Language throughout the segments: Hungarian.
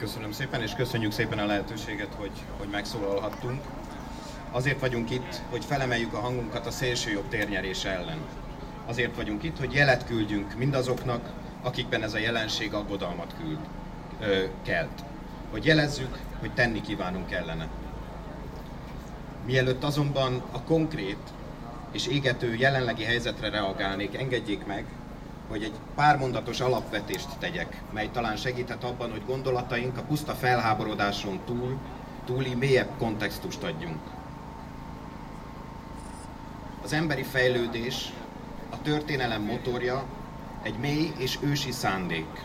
Köszönöm szépen, és köszönjük szépen a lehetőséget, hogy, hogy megszólalhattunk. Azért vagyunk itt, hogy felemeljük a hangunkat a szélsőjobb térnyerés ellen. Azért vagyunk itt, hogy jelet küldjünk mindazoknak, akikben ez a jelenség aggodalmat küld, ö, kelt. Hogy jelezzük, hogy tenni kívánunk ellene. Mielőtt azonban a konkrét és égető jelenlegi helyzetre reagálnék, engedjék meg, hogy egy pár mondatos alapvetést tegyek, mely talán segíthet abban, hogy gondolataink a puszta felháborodáson túl, túli mélyebb kontextust adjunk. Az emberi fejlődés, a történelem motorja egy mély és ősi szándék.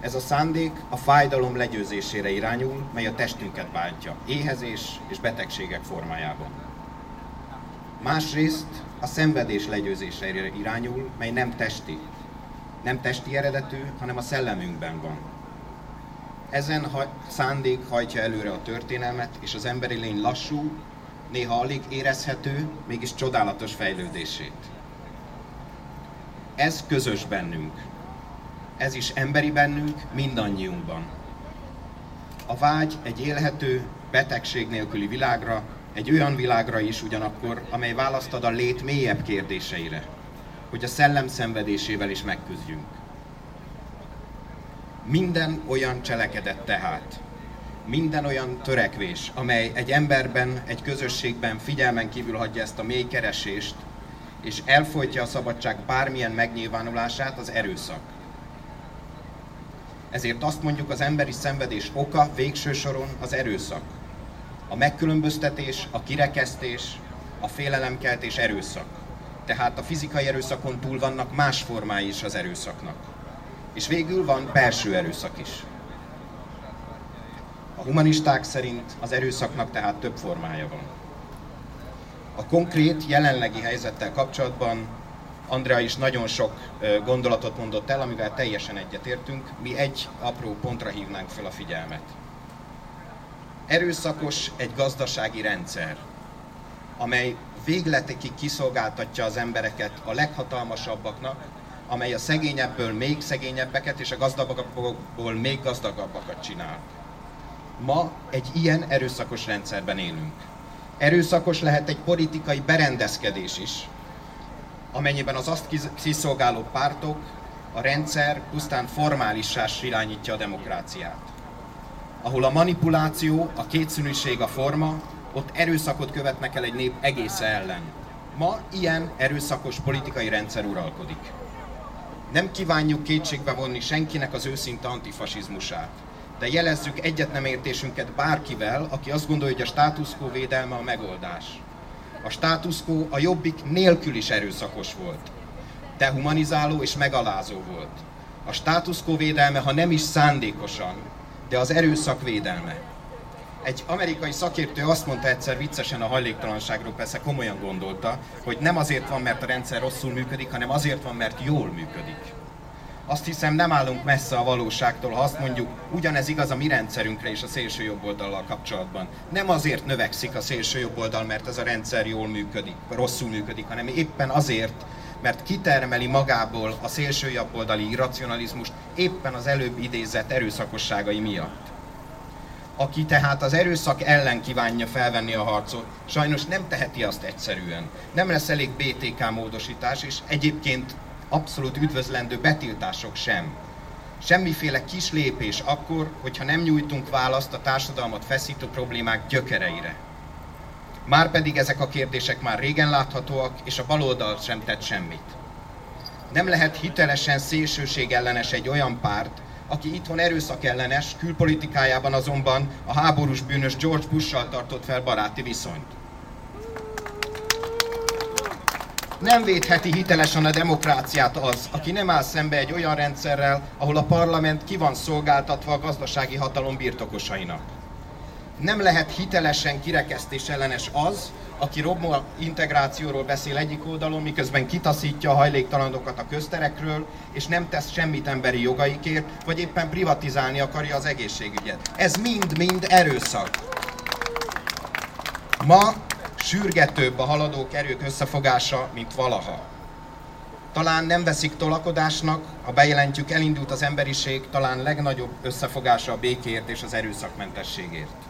Ez a szándék a fájdalom legyőzésére irányul, mely a testünket bántja, éhezés és betegségek formájában. Másrészt a szenvedés legyőzésére irányul, mely nem testi. Nem testi eredetű, hanem a szellemünkben van. Ezen ha- szándék hajtja előre a történelmet, és az emberi lény lassú, néha alig érezhető, mégis csodálatos fejlődését. Ez közös bennünk. Ez is emberi bennünk, mindannyiunkban. A vágy egy élhető, betegség nélküli világra, egy olyan világra is ugyanakkor, amely választ ad a lét mélyebb kérdéseire, hogy a szellem szenvedésével is megküzdjünk. Minden olyan cselekedet tehát, minden olyan törekvés, amely egy emberben, egy közösségben figyelmen kívül hagyja ezt a mély keresést, és elfolytja a szabadság bármilyen megnyilvánulását, az erőszak. Ezért azt mondjuk, az emberi szenvedés oka végső soron az erőszak. A megkülönböztetés, a kirekesztés, a félelemkeltés erőszak. Tehát a fizikai erőszakon túl vannak más formái is az erőszaknak. És végül van belső erőszak is. A humanisták szerint az erőszaknak tehát több formája van. A konkrét, jelenlegi helyzettel kapcsolatban Andrea is nagyon sok gondolatot mondott el, amivel teljesen egyetértünk. Mi egy apró pontra hívnánk fel a figyelmet. Erőszakos egy gazdasági rendszer, amely végletekig kiszolgáltatja az embereket a leghatalmasabbaknak, amely a szegényebből még szegényebbeket és a gazdagabbakból még gazdagabbakat csinál. Ma egy ilyen erőszakos rendszerben élünk. Erőszakos lehet egy politikai berendezkedés is, amennyiben az azt kiszolgáló pártok, a rendszer pusztán formálissá irányítja a demokráciát. Ahol a manipuláció, a kétszínűség a forma, ott erőszakot követnek el egy nép egész ellen. Ma ilyen erőszakos politikai rendszer uralkodik. Nem kívánjuk kétségbe vonni senkinek az őszinte antifasizmusát, de jelezzük egyet nem értésünket bárkivel, aki azt gondolja, hogy a status quo védelme a megoldás. A status quo a jobbik nélkül is erőszakos volt. Dehumanizáló és megalázó volt. A status quo védelme, ha nem is szándékosan, de az erőszak védelme. Egy amerikai szakértő azt mondta egyszer viccesen a hajléktalanságról, persze komolyan gondolta, hogy nem azért van, mert a rendszer rosszul működik, hanem azért van, mert jól működik. Azt hiszem nem állunk messze a valóságtól, ha azt mondjuk, ugyanez igaz a mi rendszerünkre és a szélső jobb oldallal kapcsolatban. Nem azért növekszik a szélső jobb oldal, mert ez a rendszer jól működik, rosszul működik, hanem éppen azért, mert kitermeli magából a szélső jobboldali irracionalizmust éppen az előbb idézett erőszakosságai miatt. Aki tehát az erőszak ellen kívánja felvenni a harcot, sajnos nem teheti azt egyszerűen. Nem lesz elég BTK módosítás, és egyébként abszolút üdvözlendő betiltások sem. Semmiféle kis lépés akkor, hogyha nem nyújtunk választ a társadalmat feszítő problémák gyökereire. Márpedig ezek a kérdések már régen láthatóak, és a baloldal sem tett semmit. Nem lehet hitelesen szélsőség ellenes egy olyan párt, aki itthon erőszak ellenes, külpolitikájában azonban a háborús bűnös George Bush-sal tartott fel baráti viszonyt. Nem védheti hitelesen a demokráciát az, aki nem áll szembe egy olyan rendszerrel, ahol a parlament ki van szolgáltatva a gazdasági hatalom birtokosainak. Nem lehet hitelesen kirekesztés ellenes az, aki rommol integrációról beszél egyik oldalon, miközben kitaszítja a hajléktalanokat a közterekről, és nem tesz semmit emberi jogaikért, vagy éppen privatizálni akarja az egészségügyet. Ez mind-mind erőszak. Ma sürgetőbb a haladók erők összefogása, mint valaha. Talán nem veszik tolakodásnak, ha bejelentjük, elindult az emberiség talán legnagyobb összefogása a békért és az erőszakmentességért.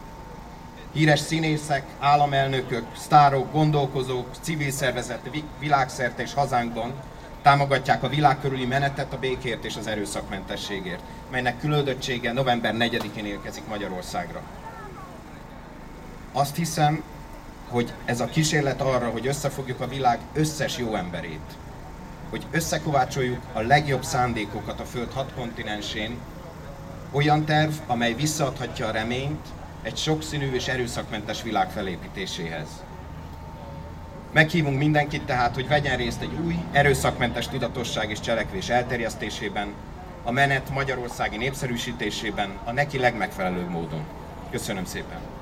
Híres színészek, államelnökök, sztárok, gondolkozók, civil szervezet világszerte és hazánkban támogatják a világ körüli menetet a békért és az erőszakmentességért, melynek különössége november 4-én érkezik Magyarországra. Azt hiszem, hogy ez a kísérlet arra, hogy összefogjuk a világ összes jó emberét, hogy összekovácsoljuk a legjobb szándékokat a Föld hat kontinensén, olyan terv, amely visszaadhatja a reményt egy sokszínű és erőszakmentes világ felépítéséhez. Meghívunk mindenkit tehát, hogy vegyen részt egy új, erőszakmentes tudatosság és cselekvés elterjesztésében, a menet magyarországi népszerűsítésében a neki legmegfelelőbb módon. Köszönöm szépen!